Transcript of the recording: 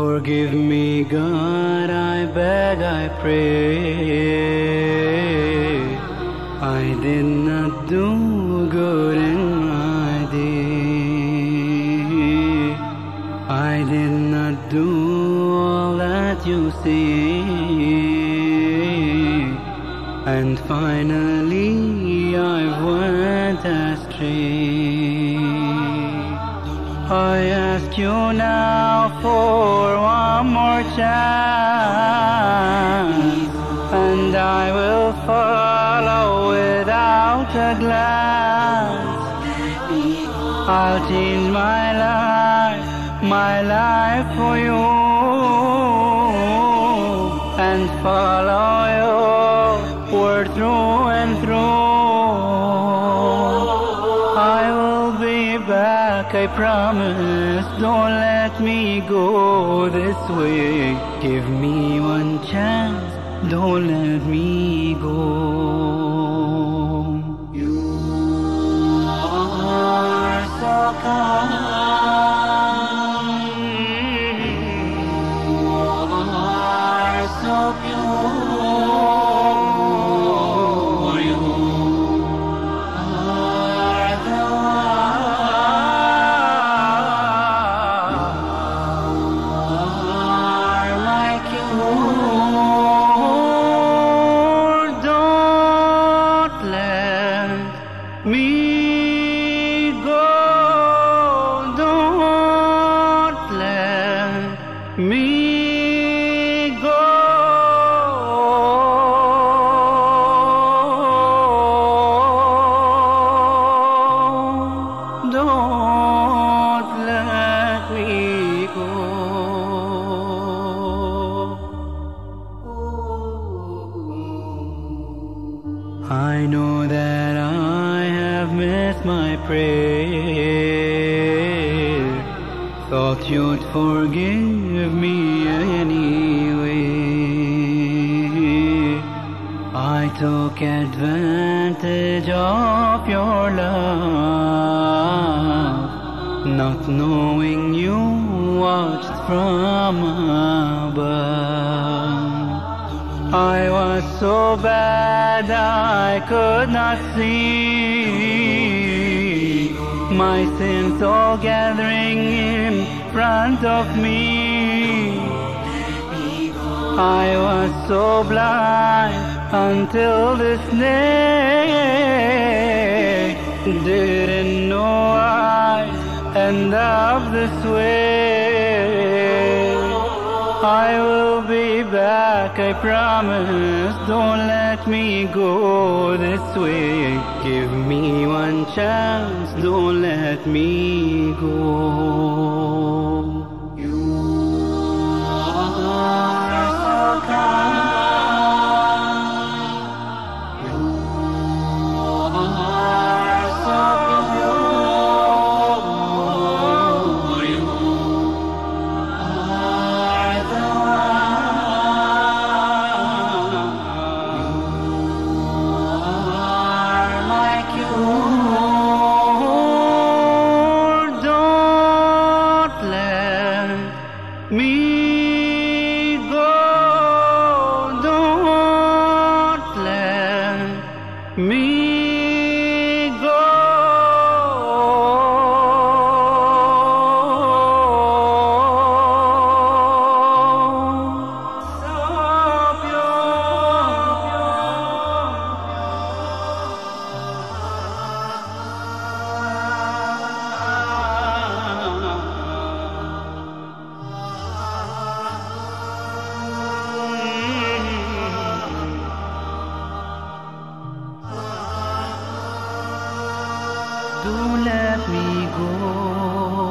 Forgive me, God, I beg, I pray. I did not do good in my day. I did not do all that you see. And finally, I went astray. I ask you now for one more chance, and I will follow without a glance. I'll change my life, my life for you, and follow your word through and through. I promise. Don't let me go this way. Give me one chance, don't let me go. You are so kind. You are so pure. I know that I have missed my prayer. Thought you'd forgive me anyway. I took advantage of your love, not knowing you watched from above. I was so bad I could not see my sins all gathering in front of me. I was so blind until this day. Didn't know I'd end up this way. I will be back, I promise. Don't let me go this way. Give me one chance, don't let me go. Me Don't let me go.